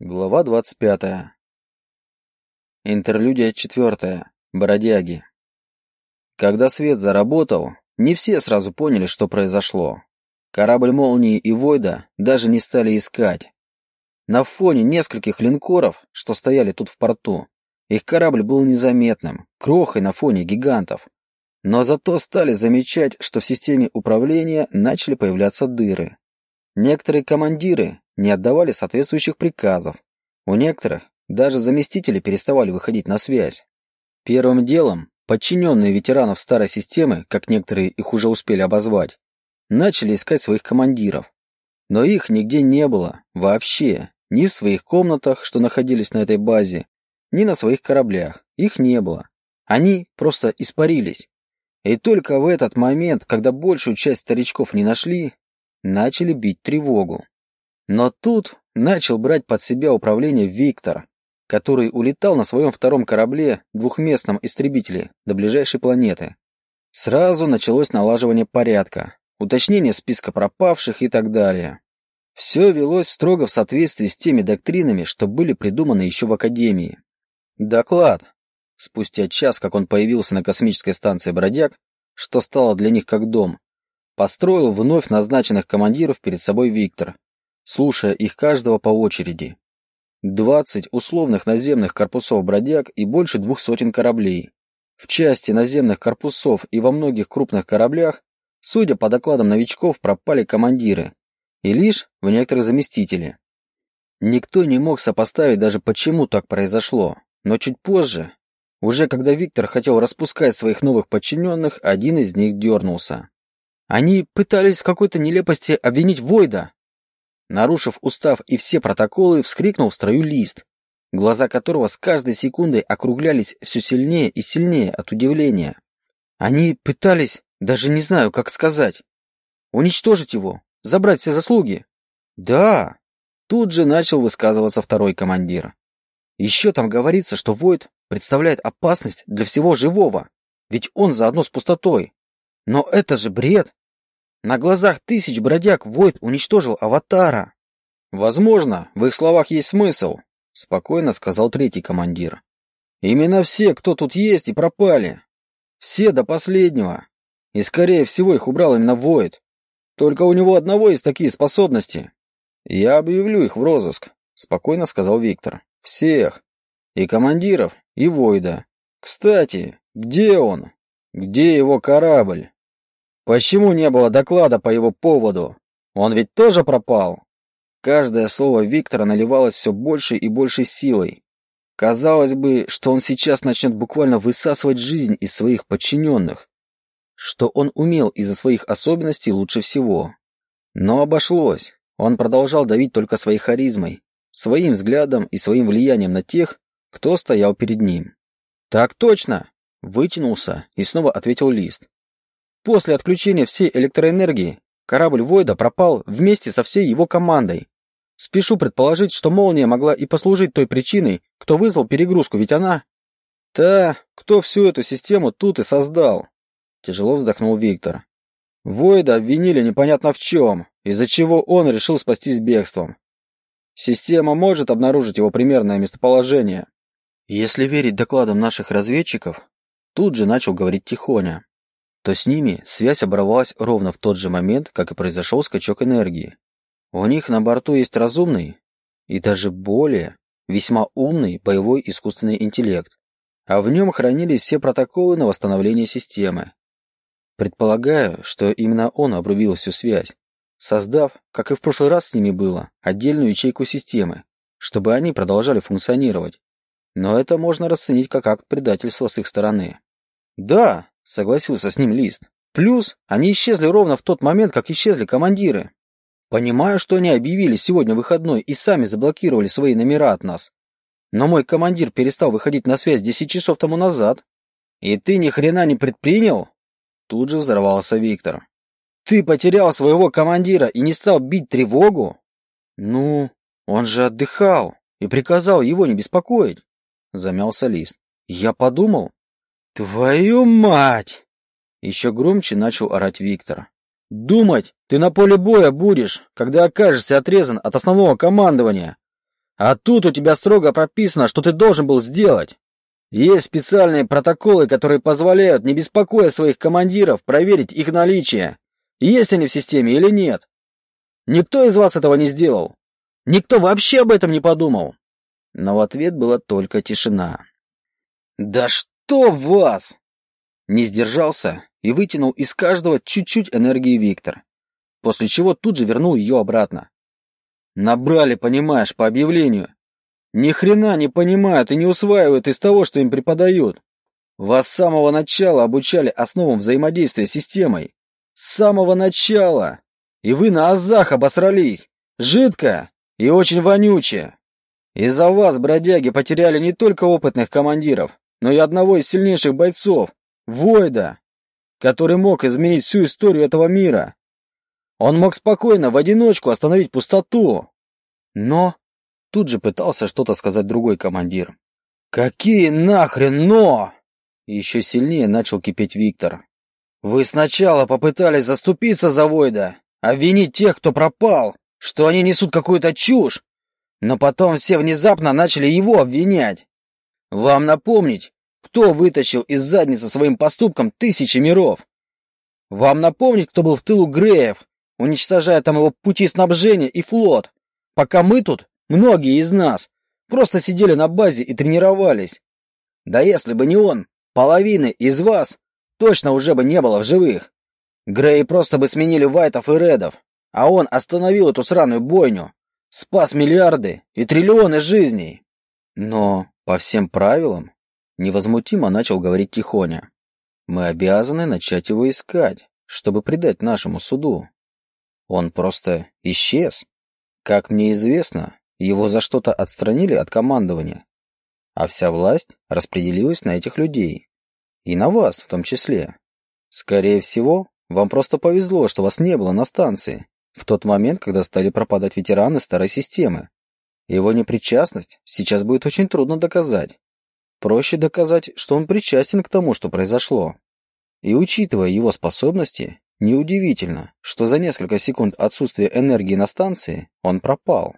Глава 25. Интерлюдия 4. Бродяги. Когда свет заработал, не все сразу поняли, что произошло. Корабль Молнии и Войда даже не стали искать. На фоне нескольких линкоров, что стояли тут в порту, их корабль был незаметным, крохой на фоне гигантов. Но зато стали замечать, что в системе управления начали появляться дыры. Некоторые командиры не отдавали соответствующих приказов. У некоторых даже заместители переставали выходить на связь. Первым делом подчиненные ветеранов старой системы, как некоторые их уже успели обозвать, начали искать своих командиров. Но их нигде не было, вообще, ни в своих комнатах, что находились на этой базе, ни на своих кораблях, их не было. Они просто испарились. И только в этот момент, когда большую часть старичков не нашли, начали бить тревогу. Но тут начал брать под себя управление Виктор, который улетал на своем втором корабле, двухместном истребителе, до ближайшей планеты. Сразу началось налаживание порядка, уточнение списка пропавших и так далее. Все велось строго в соответствии с теми доктринами, что были придуманы еще в Академии. Доклад. Спустя час, как он появился на космической станции «Бродяг», что стало для них как дом, построил вновь назначенных командиров перед собой Виктор, слушая их каждого по очереди. Двадцать условных наземных корпусов бродяг и больше двух сотен кораблей. В части наземных корпусов и во многих крупных кораблях, судя по докладам новичков, пропали командиры, и лишь в некоторых заместители. Никто не мог сопоставить даже почему так произошло, но чуть позже, уже когда Виктор хотел распускать своих новых подчиненных, один из них дернулся. Они пытались в какой-то нелепости обвинить Войда, Нарушив устав и все протоколы, вскрикнул в строю лист, глаза которого с каждой секундой округлялись все сильнее и сильнее от удивления. Они пытались, даже не знаю, как сказать, уничтожить его, забрать все заслуги. Да, тут же начал высказываться второй командир. Еще там говорится, что Войд представляет опасность для всего живого, ведь он заодно с пустотой. Но это же бред. На глазах тысяч бродяг Войд уничтожил аватара. Возможно, в их словах есть смысл, спокойно сказал третий командир. Именно все, кто тут есть, и пропали. Все до последнего. И скорее всего их убрал именно Войд. Только у него одного есть такие способности. Я объявлю их в розыск, спокойно сказал Виктор. Всех. И командиров, и Войда. Кстати, где он? Где его корабль? Почему не было доклада по его поводу? Он ведь тоже пропал. Каждое слово Виктора наливалось все больше и большей силой. Казалось бы, что он сейчас начнет буквально высасывать жизнь из своих подчиненных, что он умел из-за своих особенностей лучше всего. Но обошлось. Он продолжал давить только своей харизмой, своим взглядом и своим влиянием на тех, кто стоял перед ним. «Так точно!» — вытянулся и снова ответил Лист. После отключения всей электроэнергии корабль Войда пропал вместе со всей его командой. Спешу предположить, что молния могла и послужить той причиной, кто вызвал перегрузку, ведь она... Та, кто всю эту систему тут и создал. Тяжело вздохнул Виктор. Войда обвинили непонятно в чем, из-за чего он решил спастись бегством. Система может обнаружить его примерное местоположение. Если верить докладам наших разведчиков, тут же начал говорить Тихоня, то с ними связь оборвалась ровно в тот же момент, как и произошел скачок энергии. У них на борту есть разумный и даже более весьма умный боевой искусственный интеллект, а в нем хранились все протоколы на восстановление системы. Предполагаю, что именно он обрубил всю связь, создав, как и в прошлый раз с ними было, отдельную ячейку системы, чтобы они продолжали функционировать. Но это можно расценить как акт предательства с их стороны. Да, согласился с ним Лист. Плюс они исчезли ровно в тот момент, как исчезли командиры. Понимаю, что они объявили сегодня выходной и сами заблокировали свои номера от нас. Но мой командир перестал выходить на связь десять часов тому назад. И ты ни хрена не предпринял? Тут же взорвался Виктор. Ты потерял своего командира и не стал бить тревогу? Ну, он же отдыхал и приказал его не беспокоить. Замялся Лист. Я подумал, «Твою мать!» Еще громче начал орать Виктор. «Думать ты на поле боя будешь, когда окажешься отрезан от основного командования. А тут у тебя строго прописано, что ты должен был сделать. Есть специальные протоколы, которые позволяют, не беспокоя своих командиров, проверить их наличие, есть они в системе или нет. Никто из вас этого не сделал. Никто вообще об этом не подумал. Но в ответ была только тишина. «Да что в вас!» Не сдержался и вытянул из каждого чуть-чуть энергии Виктор, после чего тут же вернул ее обратно. Набрали, понимаешь, по объявлению. Ни хрена не понимают и не усваивают из того, что им преподают. Вас с самого начала обучали основам взаимодействия с системой. С самого начала. И вы на азах обосрались. Жидко и очень вонюче. Из-за вас, бродяги, потеряли не только опытных командиров, но и одного из сильнейших бойцов, Войда, который мог изменить всю историю этого мира. Он мог спокойно в одиночку остановить пустоту. Но Тут же пытался что-то сказать другой командир. «Какие нахрен «но»?» Еще сильнее начал кипеть Виктор. «Вы сначала попытались заступиться за Войда, обвинить тех, кто пропал, что они несут какую-то чушь, но потом все внезапно начали его обвинять. Вам напомнить, кто вытащил из задницы своим поступком тысячи миров? Вам напомнить, кто был в тылу Греев, уничтожая там его пути снабжения и флот, пока мы тут Многие из нас просто сидели на базе и тренировались. Да если бы не он, половины из вас точно уже бы не было в живых. Грей просто бы сменили Вайтов и Редов, а он остановил эту сраную бойню, спас миллиарды и триллионы жизней. Но по всем правилам невозмутимо начал говорить Тихоня. Мы обязаны начать его искать, чтобы предать нашему суду. Он просто исчез. Как мне известно, его за что-то отстранили от командования, а вся власть распределилась на этих людей. И на вас в том числе. Скорее всего, вам просто повезло, что вас не было на станции в тот момент, когда стали пропадать ветераны старой системы. Его непричастность сейчас будет очень трудно доказать. Проще доказать, что он причастен к тому, что произошло. И учитывая его способности, неудивительно, что за несколько секунд отсутствия энергии на станции он пропал.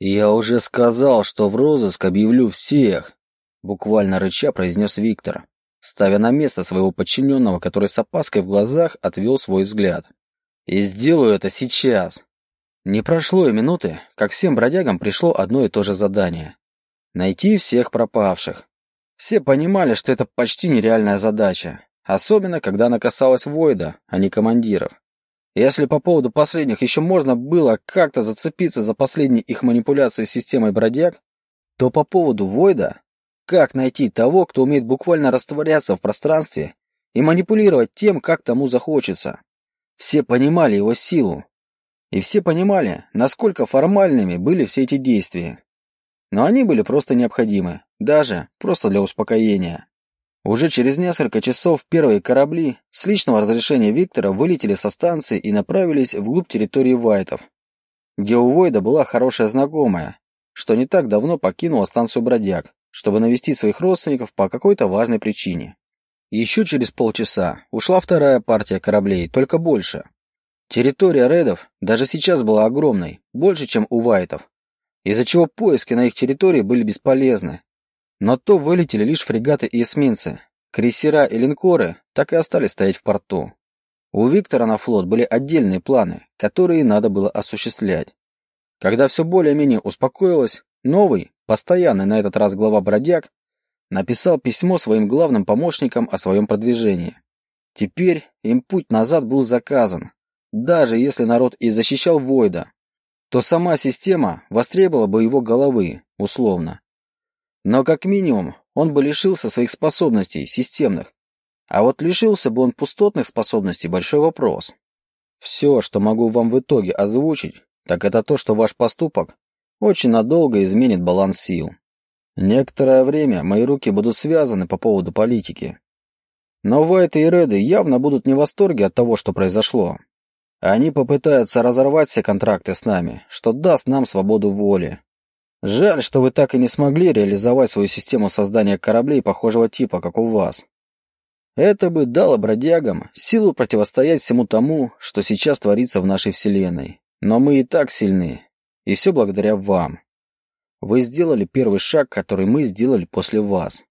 «Я уже сказал, что в розыск объявлю всех», — буквально рыча произнес Виктор, ставя на место своего подчиненного, который с опаской в глазах отвел свой взгляд. «И сделаю это сейчас». Не прошло и минуты, как всем бродягам пришло одно и то же задание — найти всех пропавших. Все понимали, что это почти нереальная задача, особенно когда она касалась Войда, а не командиров. Если по поводу последних еще можно было как-то зацепиться за последние их манипуляции с системой бродяг, то по поводу Войда, как найти того, кто умеет буквально растворяться в пространстве и манипулировать тем, как тому захочется. Все понимали его силу. И все понимали, насколько формальными были все эти действия. Но они были просто необходимы, даже просто для успокоения. Уже через несколько часов первые корабли с личного разрешения Виктора вылетели со станции и направились вглубь территории Вайтов, где у Войда была хорошая знакомая, что не так давно покинула станцию Бродяг, чтобы навестить своих родственников по какой-то важной причине. Еще через полчаса ушла вторая партия кораблей, только больше. Территория Редов даже сейчас была огромной, больше, чем у Вайтов, из-за чего поиски на их территории были бесполезны, но то вылетели лишь фрегаты и эсминцы. Крейсера и линкоры так и остались стоять в порту. У Виктора на флот были отдельные планы, которые надо было осуществлять. Когда все более-менее успокоилось, новый, постоянный на этот раз глава бродяг, написал письмо своим главным помощникам о своем продвижении. Теперь им путь назад был заказан. Даже если народ и защищал Войда, то сама система востребовала бы его головы, условно. Но как минимум он бы лишился своих способностей, системных. А вот лишился бы он пустотных способностей – большой вопрос. Все, что могу вам в итоге озвучить, так это то, что ваш поступок очень надолго изменит баланс сил. Некоторое время мои руки будут связаны по поводу политики. Но Вайт и Реды явно будут не в восторге от того, что произошло. Они попытаются разорвать все контракты с нами, что даст нам свободу воли. Жаль, что вы так и не смогли реализовать свою систему создания кораблей похожего типа, как у вас. Это бы дало бродягам силу противостоять всему тому, что сейчас творится в нашей Вселенной. Но мы и так сильны, и все благодаря вам. Вы сделали первый шаг, который мы сделали после вас.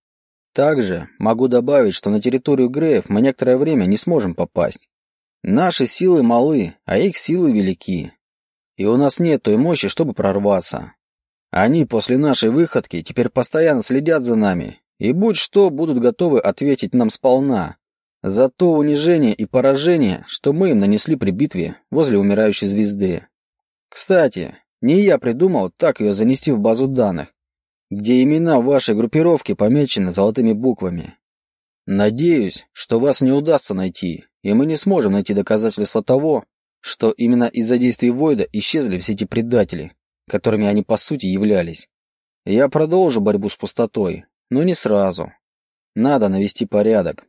Также могу добавить, что на территорию Греев мы некоторое время не сможем попасть. Наши силы малы, а их силы велики. И у нас нет той мощи, чтобы прорваться. Они после нашей выходки теперь постоянно следят за нами, и будь что, будут готовы ответить нам сполна за то унижение и поражение, что мы им нанесли при битве возле умирающей звезды. Кстати, не я придумал так ее занести в базу данных, где имена вашей группировки помечены золотыми буквами. Надеюсь, что вас не удастся найти, и мы не сможем найти доказательства того, что именно из-за действий Войда исчезли все эти предатели, которыми они по сути являлись. Я продолжу борьбу с пустотой, но не сразу. Надо навести порядок.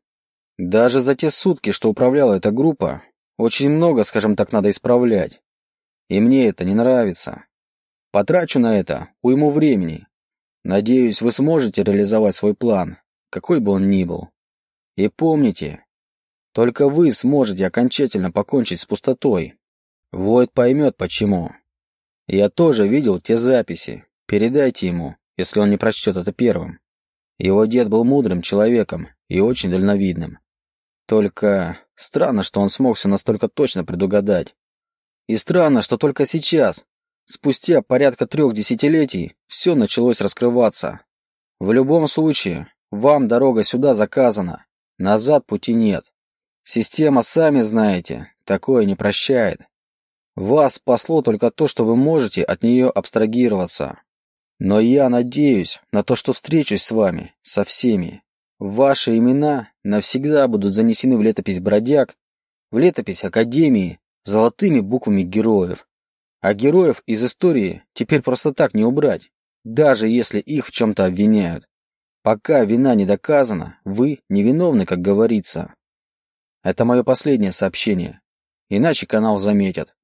Даже за те сутки, что управляла эта группа, очень много, скажем так, надо исправлять. И мне это не нравится. Потрачу на это уйму времени, Надеюсь, вы сможете реализовать свой план, какой бы он ни был. И помните, только вы сможете окончательно покончить с пустотой. Войд поймет, почему. Я тоже видел те записи. Передайте ему, если он не прочтет это первым. Его дед был мудрым человеком и очень дальновидным. Только странно, что он смог все настолько точно предугадать. И странно, что только сейчас, Спустя порядка трех десятилетий все началось раскрываться. В любом случае, вам дорога сюда заказана, назад пути нет. Система, сами знаете, такое не прощает. Вас спасло только то, что вы можете от нее абстрагироваться. Но я надеюсь на то, что встречусь с вами, со всеми. Ваши имена навсегда будут занесены в летопись бродяг, в летопись Академии, золотыми буквами героев. А героев из истории теперь просто так не убрать, даже если их в чем-то обвиняют. Пока вина не доказана, вы невиновны, как говорится. Это мое последнее сообщение, иначе канал заметят.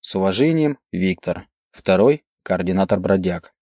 С уважением, Виктор, второй координатор бродяг.